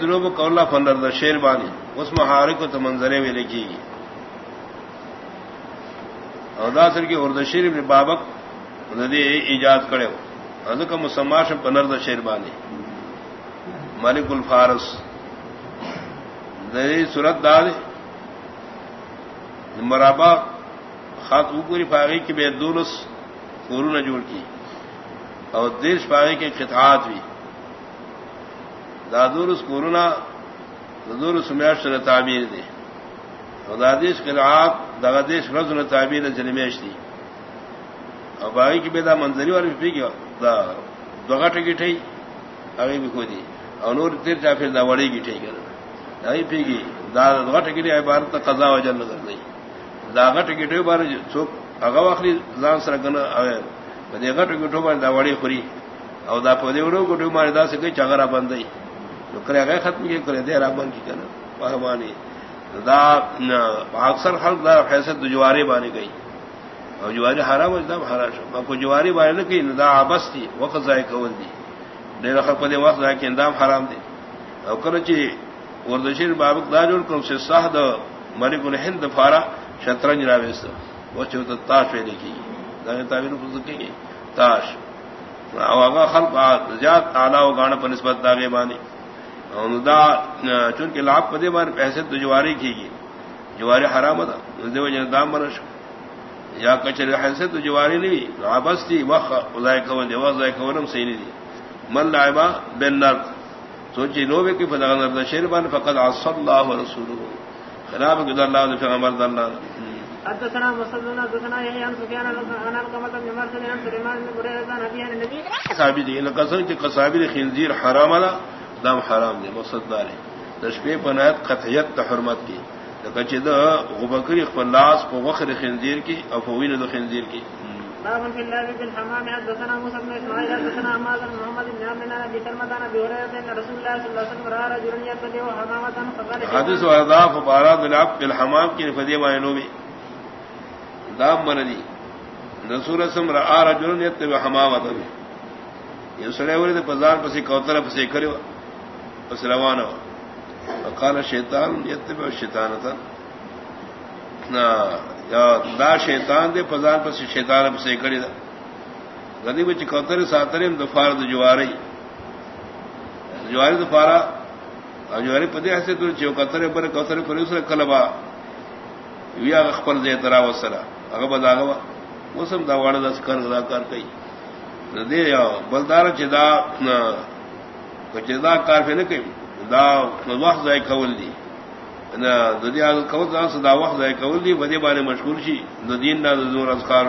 دروب کولا فنر دا شیر بانی اس محارک کو تو منظرے میں لکھی گی اودا سر کی اردو شیر ابن بابک ندی ایجاد کرے ہو۔ اد کا مسماش پنر دا شیر بانی ملک الفارس۔ دری صورت داد مرابا خات پوری پاگی کی بے دولس گرو نے جوڑ کی۔ اور دیش پاگی کے خطحات بھی۔ دادور کورونا دادور سمیش نے تعبیر دے اور دادیش کے آپ دادیش رز نے تعبیر جنمیش دی. اور باغی کی بیدا منظری والی بھی پی گیا دگا ٹکٹ ہے بھی کھو دی اور نور تیر چاہ پھر دا وڑی کی ٹھیک ہے پی گی دادا ٹکٹ ہے بار تو قضا و جن نظر نہیں داغا ٹکٹ ہے بار چوک اگا واخری زان سر گنا دیگا ٹکٹ ہو بار دا وڑی خوری اور دا پودے اڑو کو مارے دا سے کوئی چگرا بند نہیں کرے گئے ختم کیے کرے دے رابن کی کرنا پہمانی دا اکثر خلق دا فیصل دجواری بانی گئی اور جواری ہارا مجھتا ہارا شو. کو جواری بانی نہ کہ دا آبس تھی وقت ضائع کول دی دیر خلق پدے وقت ضائع کہ اندام حرام دی اور کرچی وردشیر بابک دا جوڑ کم سے ساہ دا ملک الہند فارا شطرنج راویس وہ چوتا تاش پہ لکھی دا تعبیر کو گی تاش. خلق زیاد اعلیٰ و گانا پر نسبت داغے بانی دا چونکہ لاپ پدے بار پیسے تو جواری کی گی۔ جواری حرام جن دام منش یا کچر حیثیت تو جواری نہیں۔ آبس تھی۔ وق ازائے کون دے وزائے کونم صحیح نہیں دی۔ من لائبا بن نر۔ سوچی نو کی فضا نرد شیر بان فقط آص اللہ رسول خراب گزر اللہ نے پیغمبر اللہ۔ حدثنا مسدنا حدثنا يحيى عن سفيان عن القمة بن مرسل عن سليمان بن بريدة عن أبي عن النبي صحابي دي لقد سنت قصابي خنزير حرام لا دام حرام دے مقصد دار تشبیہ بنایت قطعیت حرمت کی. کچھ غبکری خلاص کو وخر خنزیر کی افوین دو خنزیر کی. باب في الله في الحمام حدثنا موسى بن اسماعيل حدثنا عماد بن محمد بن عبد الله بن سلمة عن ابي هريره ان رسول الله صلى الله عليه وسلم راى رجلا يتبع حمامه فقال حدث واضاف بارات العب في الحمام کی فدی دام مردی رسول راى رجلا یہ سڑے بازار پسی کوتر پسی کرے بس روانہ کال شیتان یتبع شیطان تھا دا شیطان دے فضان پس شیطان پس کڑی دا۔ گدی بچ کوتر ساتریم دفار د جواری۔ جواری دفارا او جواری پدی ہسے تو چو کوتر پر کوتر پر اس کلبا ویا خپل دے ترا وسرا۔ اگے بداغوا وسم دا واڑ دس کر دا کر کئی۔ دے یا، بلدار چدا کچدا کار پہ نہ کہ دا وقت ضائع کول دی نہ دنیا کول دا وقت ضائع کول دی بدی بارے مشغول شي دین نہ زور اذکار